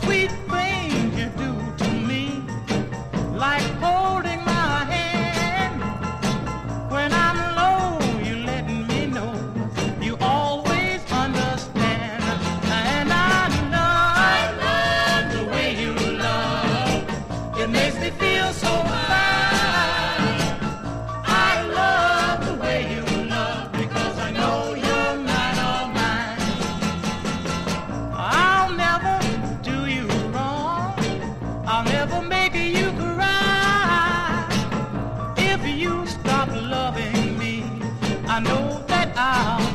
sweet I know that I'll